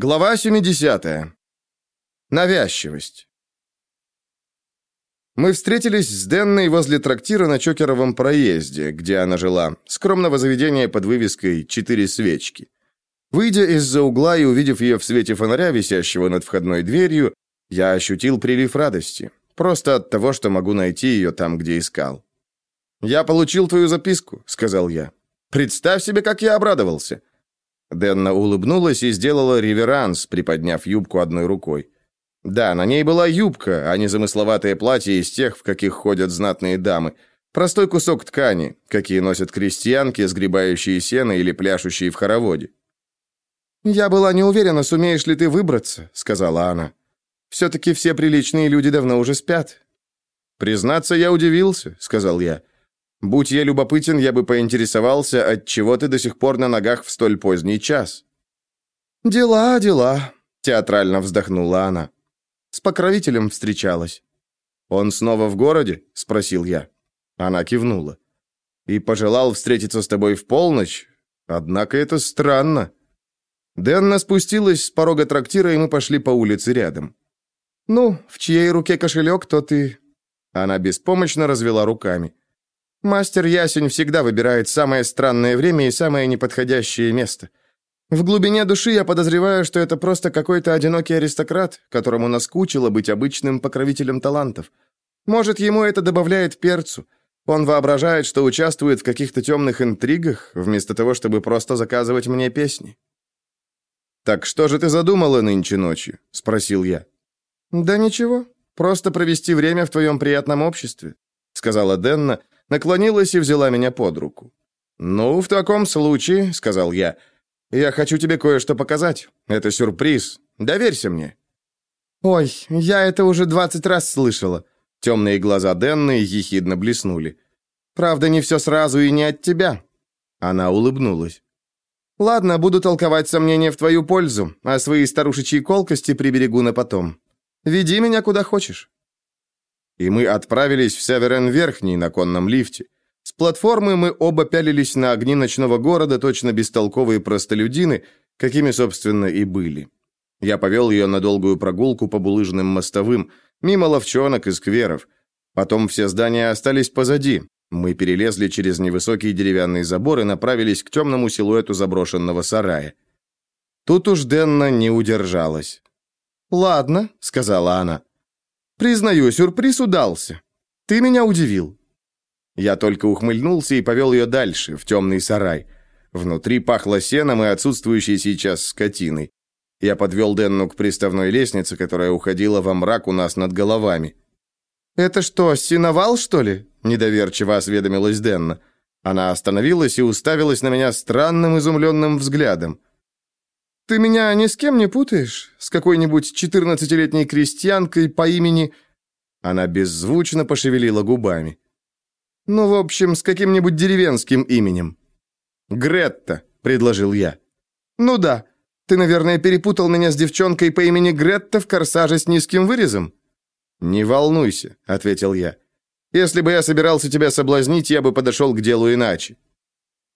Глава 70. Навязчивость. Мы встретились с Денной возле трактира на Чокеровом проезде, где она жила, скромного заведения под вывеской «Четыре свечки». Выйдя из-за угла и увидев ее в свете фонаря, висящего над входной дверью, я ощутил прилив радости, просто от того, что могу найти ее там, где искал. «Я получил твою записку», — сказал я. «Представь себе, как я обрадовался». Денна улыбнулась и сделала реверанс, приподняв юбку одной рукой. Да, на ней была юбка, а не замысловатое платье из тех, в каких ходят знатные дамы. Простой кусок ткани, какие носят крестьянки, сгребающие сено или пляшущие в хороводе. «Я была не уверена, сумеешь ли ты выбраться», — сказала она. «Все-таки все приличные люди давно уже спят». «Признаться, я удивился», — сказал я. Будь я любопытен, я бы поинтересовался, от чего ты до сих пор на ногах в столь поздний час. Дела, дела, театрально вздохнула она. С покровителем встречалась. Он снова в городе? спросил я. Она кивнула. И пожелал встретиться с тобой в полночь. Однако это странно. Дэнна спустилась с порога трактира, и мы пошли по улице рядом. «Ну, в чьей руке кошелек, то ты...» Она беспомощно развела руками. Мастер Ясень всегда выбирает самое странное время и самое неподходящее место. В глубине души я подозреваю, что это просто какой-то одинокий аристократ, которому наскучило быть обычным покровителем талантов. Может, ему это добавляет перцу. Он воображает, что участвует в каких-то темных интригах, вместо того, чтобы просто заказывать мне песни. «Так что же ты задумала нынче ночью?» — спросил я. «Да ничего, просто провести время в твоем приятном обществе», — сказала Денна, — наклонилась и взяла меня под руку. «Ну, в таком случае», — сказал я, — «я хочу тебе кое-что показать. Это сюрприз. Доверься мне». «Ой, я это уже двадцать раз слышала». Темные глаза Денны ехидно блеснули. «Правда, не все сразу и не от тебя». Она улыбнулась. «Ладно, буду толковать сомнения в твою пользу, а свои старушечьи колкости приберегу на потом. Веди меня куда хочешь» и мы отправились в Северен-Верхний на конном лифте. С платформы мы оба пялились на огни ночного города, точно бестолковые простолюдины, какими, собственно, и были. Я повел ее на долгую прогулку по булыжным мостовым, мимо ловчонок и скверов. Потом все здания остались позади. Мы перелезли через невысокий деревянный забор и направились к темному силуэту заброшенного сарая. Тут уж Денна не удержалась. «Ладно», — сказала она. Признаю, сюрприз удался. Ты меня удивил». Я только ухмыльнулся и повел ее дальше, в темный сарай. Внутри пахло сеном и отсутствующей сейчас скотиной. Я подвел Денну к приставной лестнице, которая уходила во мрак у нас над головами. «Это что, синовал, что ли?» – недоверчиво осведомилась Денна. Она остановилась и уставилась на меня странным изумленным взглядом. Ты меня ни с кем не путаешь? С какой-нибудь четырнадцатилетней крестьянкой по имени...» Она беззвучно пошевелила губами. «Ну, в общем, с каким-нибудь деревенским именем». «Гретта», — предложил я. «Ну да. Ты, наверное, перепутал меня с девчонкой по имени Гретта в корсаже с низким вырезом?» «Не волнуйся», — ответил я. «Если бы я собирался тебя соблазнить, я бы подошел к делу иначе».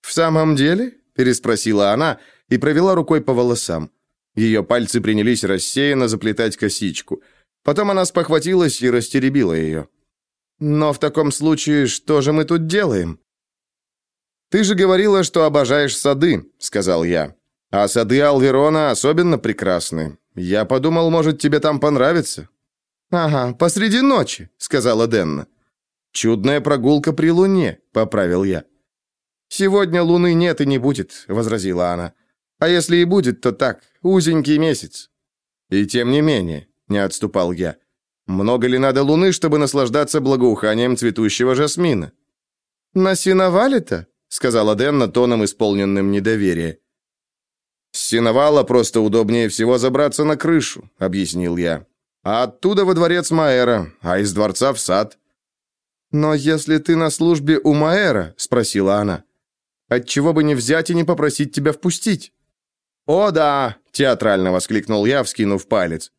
«В самом деле?» — переспросила она, — и провела рукой по волосам. Ее пальцы принялись рассеянно заплетать косичку. Потом она спохватилась и растеребила ее. «Но в таком случае что же мы тут делаем?» «Ты же говорила, что обожаешь сады», — сказал я. «А сады Алверона особенно прекрасны. Я подумал, может, тебе там понравится». «Ага, посреди ночи», — сказала Денна. «Чудная прогулка при луне», — поправил я. «Сегодня луны нет и не будет», — возразила она. А если и будет, то так, узенький месяц. И тем не менее, не отступал я. Много ли надо луны, чтобы наслаждаться благоуханием цветущего жасмина? На синовале-то, сказала Денна тоном, исполненным недоверия. Синовала просто удобнее всего забраться на крышу, объяснил я. А оттуда во дворец Маэра, а из дворца в сад. Но если ты на службе у Маэра, спросила она, отчего бы не взять и не попросить тебя впустить? «О, да!» – театрально воскликнул я, вскинув палец.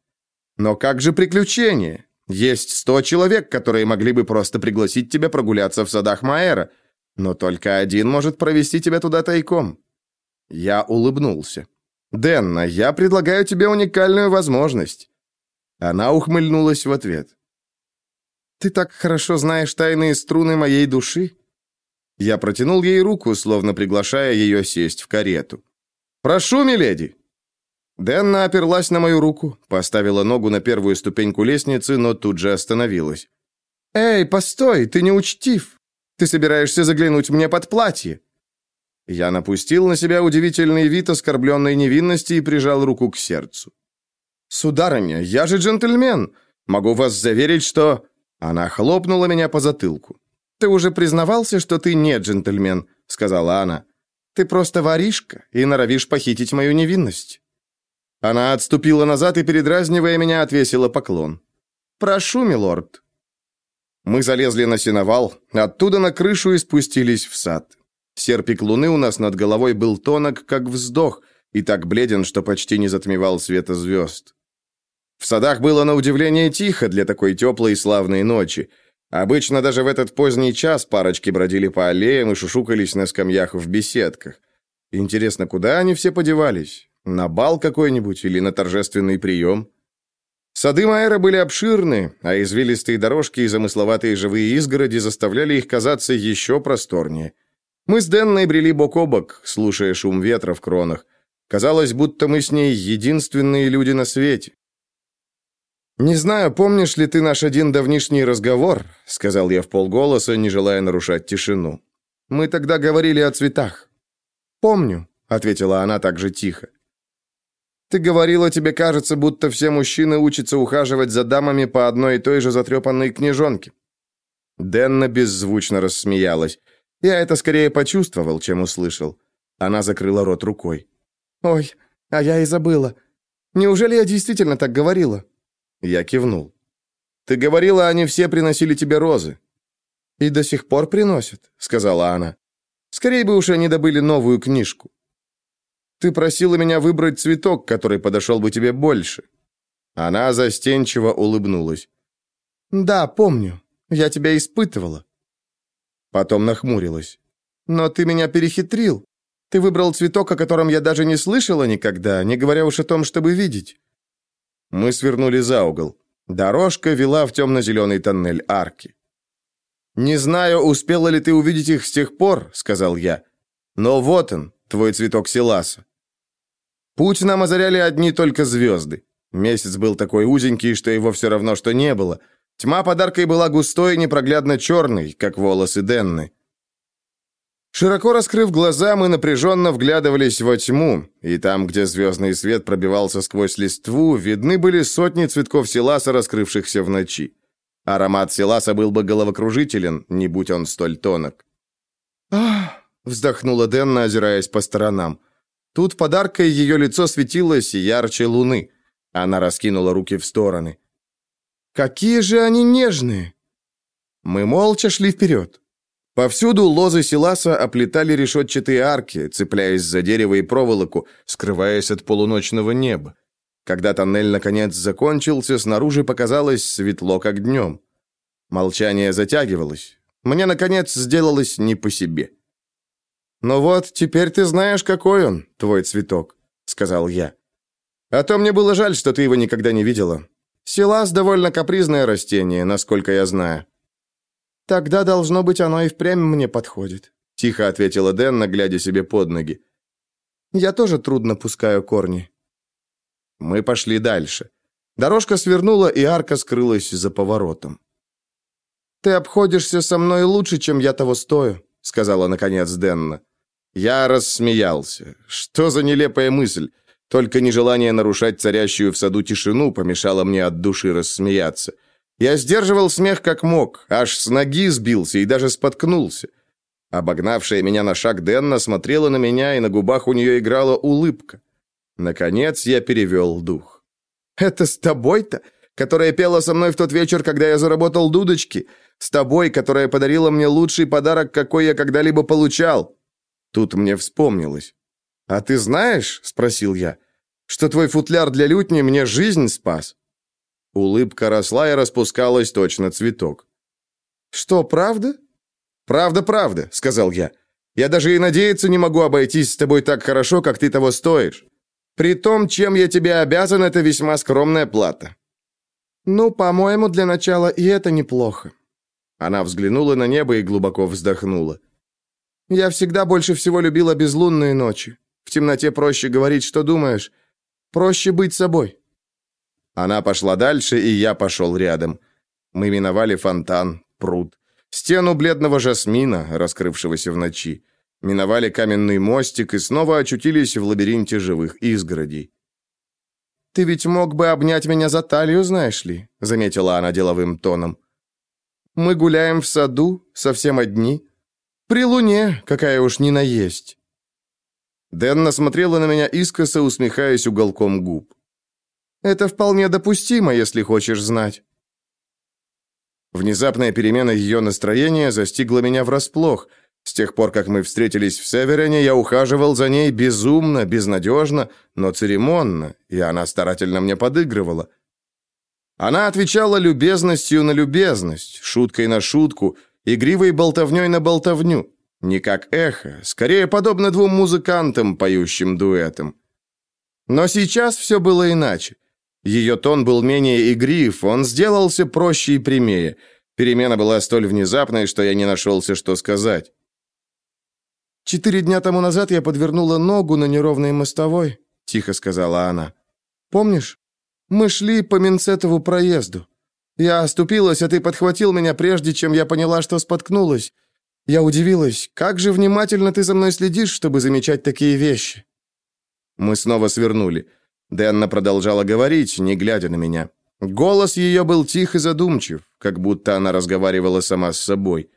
«Но как же приключение? Есть сто человек, которые могли бы просто пригласить тебя прогуляться в садах Маэра, но только один может провести тебя туда тайком». Я улыбнулся. Денна, я предлагаю тебе уникальную возможность». Она ухмыльнулась в ответ. «Ты так хорошо знаешь тайные струны моей души?» Я протянул ей руку, словно приглашая ее сесть в карету. «Прошу, миледи!» Денна оперлась на мою руку, поставила ногу на первую ступеньку лестницы, но тут же остановилась. «Эй, постой, ты не учтив! Ты собираешься заглянуть мне под платье!» Я напустил на себя удивительный вид оскорбленной невинности и прижал руку к сердцу. «Сударыня, я же джентльмен! Могу вас заверить, что...» Она хлопнула меня по затылку. «Ты уже признавался, что ты не джентльмен», — сказала она. «Ты просто воришка и норовишь похитить мою невинность». Она отступила назад и, передразнивая меня, отвесила поклон. «Прошу, милорд». Мы залезли на сеновал, оттуда на крышу и спустились в сад. Серпик луны у нас над головой был тонок, как вздох, и так бледен, что почти не затмевал света звезд. В садах было на удивление тихо для такой теплой и славной ночи. Обычно даже в этот поздний час парочки бродили по аллеям и шушукались на скамьях в беседках. Интересно, куда они все подевались? На бал какой-нибудь или на торжественный прием? Сады Майера были обширны, а извилистые дорожки и замысловатые живые изгороди заставляли их казаться еще просторнее. Мы с Денной брели бок о бок, слушая шум ветра в кронах. Казалось, будто мы с ней единственные люди на свете. «Не знаю, помнишь ли ты наш один давнишний разговор?» — сказал я в полголоса, не желая нарушать тишину. «Мы тогда говорили о цветах». «Помню», — ответила она так же тихо. «Ты говорила, тебе кажется, будто все мужчины учатся ухаживать за дамами по одной и той же затрепанной книжонке». Денна беззвучно рассмеялась. Я это скорее почувствовал, чем услышал. Она закрыла рот рукой. «Ой, а я и забыла. Неужели я действительно так говорила?» Я кивнул. «Ты говорила, они все приносили тебе розы». «И до сих пор приносят», — сказала она. «Скорее бы уж они добыли новую книжку». «Ты просила меня выбрать цветок, который подошел бы тебе больше». Она застенчиво улыбнулась. «Да, помню. Я тебя испытывала». Потом нахмурилась. «Но ты меня перехитрил. Ты выбрал цветок, о котором я даже не слышала никогда, не говоря уж о том, чтобы видеть. Мы свернули за угол. Дорожка вела в темно-зеленый тоннель арки. «Не знаю, успела ли ты увидеть их с тех пор», — сказал я. «Но вот он, твой цветок Силаса». Путь нам озаряли одни только звезды. Месяц был такой узенький, что его все равно, что не было. Тьма подаркой была густой и непроглядно черной, как волосы Денны. Широко раскрыв глаза, мы напряженно вглядывались во тьму, и там, где звездный свет пробивался сквозь листву, видны были сотни цветков селаса, раскрывшихся в ночи. Аромат селаса был бы головокружителен, не будь он столь тонок. «Ах!» — вздохнула Денна, озираясь по сторонам. Тут подаркой ее лицо светилось ярче луны. Она раскинула руки в стороны. «Какие же они нежные!» Мы молча шли вперед. Повсюду лозы силаса оплетали решетчатые арки, цепляясь за дерево и проволоку, скрываясь от полуночного неба. Когда тоннель наконец закончился, снаружи показалось светло, как днем. Молчание затягивалось. Мне, наконец, сделалось не по себе. «Ну вот, теперь ты знаешь, какой он, твой цветок», — сказал я. «А то мне было жаль, что ты его никогда не видела. Силас довольно капризное растение, насколько я знаю. Тогда, должно быть, оно и впрямь мне подходит», — тихо ответила Дэнна, глядя себе под ноги. «Я тоже трудно пускаю корни». Мы пошли дальше. Дорожка свернула, и арка скрылась за поворотом. «Ты обходишься со мной лучше, чем я того стою», — сказала, наконец, Денна. Я рассмеялся. Что за нелепая мысль? Только нежелание нарушать царящую в саду тишину помешало мне от души рассмеяться. Я сдерживал смех как мог, аж с ноги сбился и даже споткнулся. Обогнавшая меня на шаг Денна смотрела на меня, и на губах у нее играла улыбка. Наконец я перевел дух. «Это с тобой-то, которая пела со мной в тот вечер, когда я заработал дудочки? С тобой, которая подарила мне лучший подарок, какой я когда-либо получал?» Тут мне вспомнилось. «А ты знаешь, — спросил я, — что твой футляр для лютни мне жизнь спас?» Улыбка росла и распускалась точно цветок. «Что, правда?» «Правда, правда», — сказал я. «Я даже и надеяться не могу обойтись с тобой так хорошо, как ты того стоишь». При том, чем я тебе обязан, это весьма скромная плата». «Ну, по-моему, для начала и это неплохо». Она взглянула на небо и глубоко вздохнула. «Я всегда больше всего любила безлунные ночи. В темноте проще говорить, что думаешь. Проще быть собой». Она пошла дальше, и я пошел рядом. Мы миновали фонтан, пруд, стену бледного жасмина, раскрывшегося в ночи. Миновали каменный мостик и снова очутились в лабиринте живых изгородей. «Ты ведь мог бы обнять меня за талию, знаешь ли», — заметила она деловым тоном. «Мы гуляем в саду, совсем одни. При луне, какая уж ни наесть». Дэнна смотрела на меня искоса, усмехаясь уголком губ. «Это вполне допустимо, если хочешь знать». Внезапная перемена ее настроения застигла меня врасплох. С тех пор, как мы встретились в Северене, я ухаживал за ней безумно, безнадежно, но церемонно, и она старательно мне подыгрывала. Она отвечала любезностью на любезность, шуткой на шутку, игривой болтовней на болтовню. Не как эхо, скорее подобно двум музыкантам, поющим дуэтом. Но сейчас все было иначе. Ее тон был менее игрив, он сделался проще и прямее. Перемена была столь внезапной, что я не нашелся, что сказать. «Четыре дня тому назад я подвернула ногу на неровной мостовой», — тихо сказала она. «Помнишь? Мы шли по Минцетову проезду. Я оступилась, а ты подхватил меня, прежде чем я поняла, что споткнулась. Я удивилась, как же внимательно ты за мной следишь, чтобы замечать такие вещи». Мы снова свернули. Дэнна продолжала говорить, не глядя на меня. Голос ее был тих и задумчив, как будто она разговаривала сама с собой.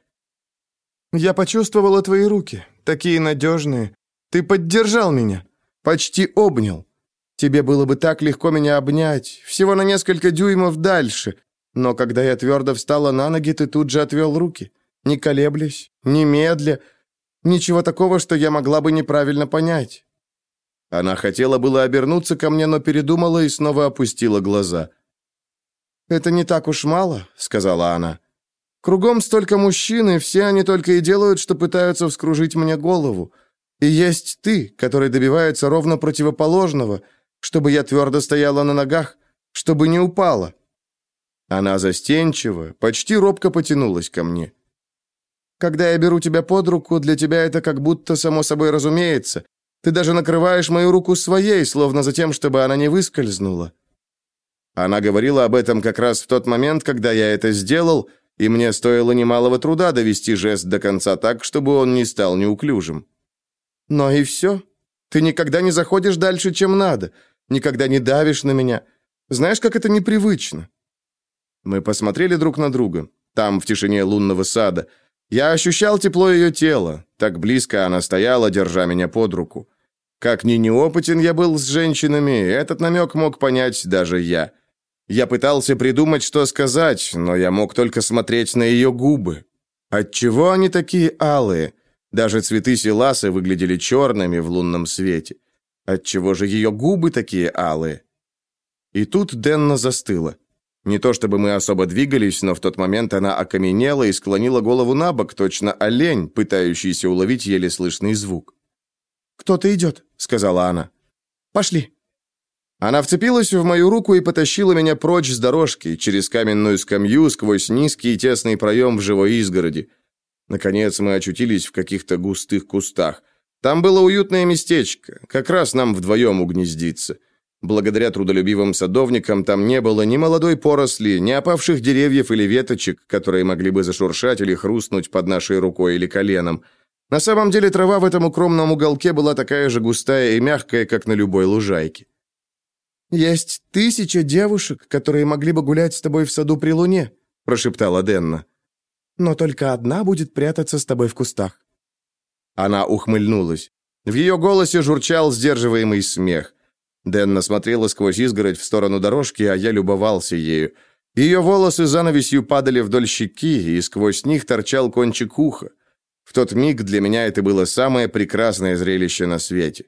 «Я почувствовала твои руки, такие надежные. Ты поддержал меня, почти обнял. Тебе было бы так легко меня обнять, всего на несколько дюймов дальше. Но когда я твердо встала на ноги, ты тут же отвел руки, не колеблясь, не медля. Ничего такого, что я могла бы неправильно понять. Она хотела было обернуться ко мне, но передумала и снова опустила глаза. «Это не так уж мало», — сказала она. «Кругом столько мужчин, и все они только и делают, что пытаются вскружить мне голову. И есть ты, который добивается ровно противоположного, чтобы я твердо стояла на ногах, чтобы не упала». Она застенчиво, почти робко потянулась ко мне. «Когда я беру тебя под руку, для тебя это как будто само собой разумеется, ты даже накрываешь мою руку своей, словно за тем, чтобы она не выскользнула». Она говорила об этом как раз в тот момент, когда я это сделал, и мне стоило немалого труда довести жест до конца так, чтобы он не стал неуклюжим. «Но и все. Ты никогда не заходишь дальше, чем надо, никогда не давишь на меня. Знаешь, как это непривычно». Мы посмотрели друг на друга, там, в тишине лунного сада. Я ощущал тепло ее тела, так близко она стояла, держа меня под руку. Как ни неопытен я был с женщинами, этот намек мог понять даже я. Я пытался придумать, что сказать, но я мог только смотреть на ее губы. Отчего они такие алые? Даже цветы силасы выглядели черными в лунном свете. Отчего же ее губы такие алые? И тут Денна застыла. Не то чтобы мы особо двигались, но в тот момент она окаменела и склонила голову на бок, точно олень, пытающийся уловить еле слышный звук. «Кто-то идет», — сказала она. «Пошли». Она вцепилась в мою руку и потащила меня прочь с дорожки, через каменную скамью, сквозь низкий и тесный проем в живой изгороди. Наконец мы очутились в каких-то густых кустах. Там было уютное местечко, как раз нам вдвоем угнездиться. Благодаря трудолюбивым садовникам там не было ни молодой поросли, ни опавших деревьев или веточек, которые могли бы зашуршать или хрустнуть под нашей рукой или коленом. На самом деле трава в этом укромном уголке была такая же густая и мягкая, как на любой лужайке. «Есть тысяча девушек, которые могли бы гулять с тобой в саду при луне», прошептала Денна. «Но только одна будет прятаться с тобой в кустах». Она ухмыльнулась. В ее голосе журчал сдерживаемый смех. Денна смотрела сквозь изгородь в сторону дорожки, а я любовался ею. Ее волосы занавесью падали вдоль щеки, и сквозь них торчал кончик уха. В тот миг для меня это было самое прекрасное зрелище на свете.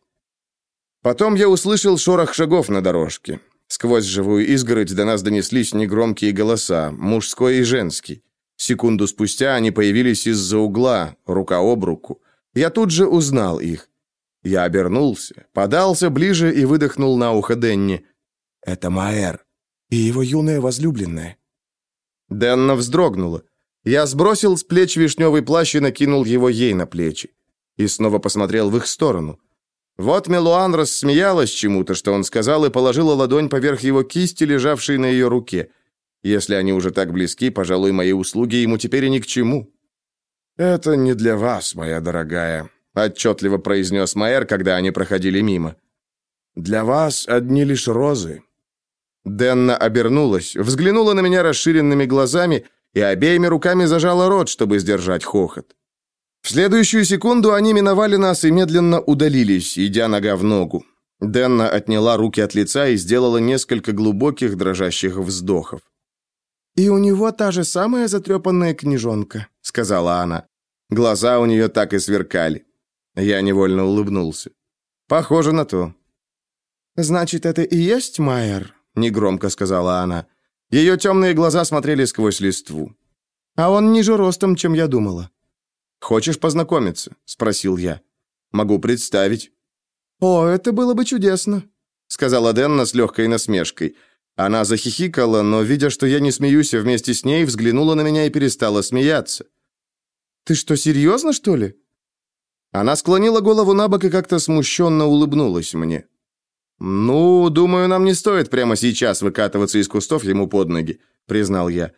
Потом я услышал шорох шагов на дорожке. Сквозь живую изгородь до нас донеслись негромкие голоса, мужской и женский. Секунду спустя они появились из-за угла, рука об руку. Я тут же узнал их. Я обернулся, подался ближе и выдохнул на ухо Денни. «Это Маэр и его юная возлюбленная». Денна вздрогнула. Я сбросил с плеч вишневый плащ и накинул его ей на плечи. И снова посмотрел в их сторону. Вот Мелуан рассмеялась чему-то, что он сказал, и положила ладонь поверх его кисти, лежавшей на ее руке. Если они уже так близки, пожалуй, мои услуги ему теперь и ни к чему. «Это не для вас, моя дорогая», — отчетливо произнес Майер, когда они проходили мимо. «Для вас одни лишь розы». Денна обернулась, взглянула на меня расширенными глазами и обеими руками зажала рот, чтобы сдержать хохот. В следующую секунду они миновали нас и медленно удалились, идя нога в ногу. Денна отняла руки от лица и сделала несколько глубоких дрожащих вздохов. «И у него та же самая затрепанная книжонка», — сказала она. Глаза у нее так и сверкали. Я невольно улыбнулся. «Похоже на то». «Значит, это и есть Майер?» — негромко сказала она. Ее темные глаза смотрели сквозь листву. «А он ниже ростом, чем я думала». «Хочешь познакомиться?» — спросил я. «Могу представить». «О, это было бы чудесно», — сказала Денна с легкой насмешкой. Она захихикала, но, видя, что я не смеюсь вместе с ней, взглянула на меня и перестала смеяться. «Ты что, серьезно, что ли?» Она склонила голову на бок и как-то смущенно улыбнулась мне. «Ну, думаю, нам не стоит прямо сейчас выкатываться из кустов ему под ноги», — признал я.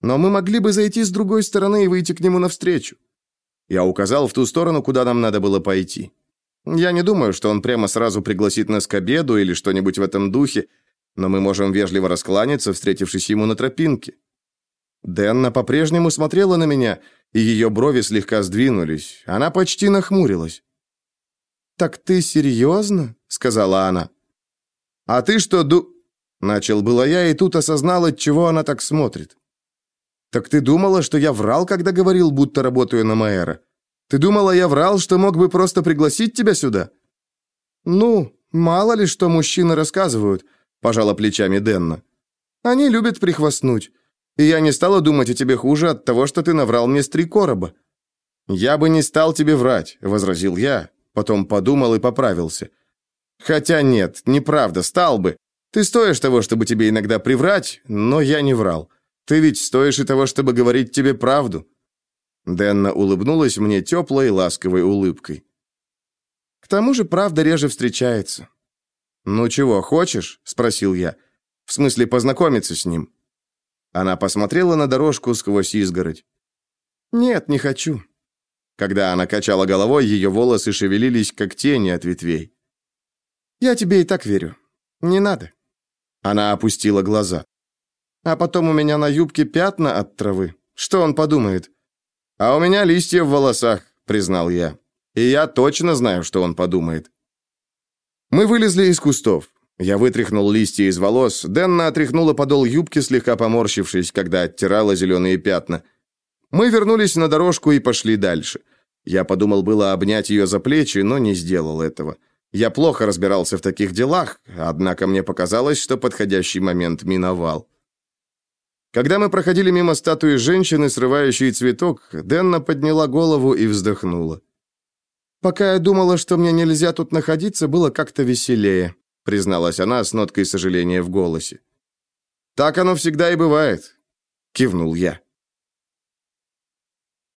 «Но мы могли бы зайти с другой стороны и выйти к нему навстречу». Я указал в ту сторону, куда нам надо было пойти. Я не думаю, что он прямо сразу пригласит нас к обеду или что-нибудь в этом духе, но мы можем вежливо раскланяться, встретившись ему на тропинке. Дэнна по-прежнему смотрела на меня, и ее брови слегка сдвинулись. Она почти нахмурилась. «Так ты серьезно?» — сказала она. «А ты что, ду...» Начал было я, и тут осознал, от чего она так смотрит. «Так ты думала, что я врал, когда говорил, будто работаю на Маэра? Ты думала, я врал, что мог бы просто пригласить тебя сюда?» «Ну, мало ли что мужчины рассказывают пожала плечами Денна. Они любят прихвастнуть. И я не стала думать о тебе хуже от того, что ты наврал мне с три короба. Я бы не стал тебе врать, возразил я, потом подумал и поправился. Хотя нет, неправда, стал бы. Ты стоишь того, чтобы тебе иногда приврать, но я не врал. Ты ведь стоишь и того, чтобы говорить тебе правду. Денна улыбнулась мне теплой, ласковой улыбкой. К тому же правда реже встречается. «Ну чего, хочешь?» – спросил я. «В смысле, познакомиться с ним?» Она посмотрела на дорожку сквозь изгородь. «Нет, не хочу». Когда она качала головой, ее волосы шевелились, как тени от ветвей. «Я тебе и так верю. Не надо». Она опустила глаза. «А потом у меня на юбке пятна от травы. Что он подумает?» «А у меня листья в волосах», — признал я. «И я точно знаю, что он подумает». Мы вылезли из кустов. Я вытряхнул листья из волос, Дэнна отряхнула подол юбки, слегка поморщившись, когда оттирала зеленые пятна. Мы вернулись на дорожку и пошли дальше. Я подумал было обнять ее за плечи, но не сделал этого. Я плохо разбирался в таких делах, однако мне показалось, что подходящий момент миновал. Когда мы проходили мимо статуи женщины, срывающей цветок, Дэнна подняла голову и вздохнула. «Пока я думала, что мне нельзя тут находиться, было как-то веселее», призналась она с ноткой сожаления в голосе. «Так оно всегда и бывает», — кивнул я.